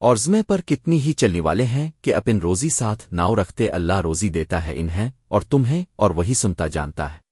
اور زمے پر کتنی ہی چلنے والے ہیں کہ اپن روزی ساتھ ناؤ رکھتے اللہ روزی دیتا ہے انہیں اور تمہیں اور وہی سنتا جانتا ہے۔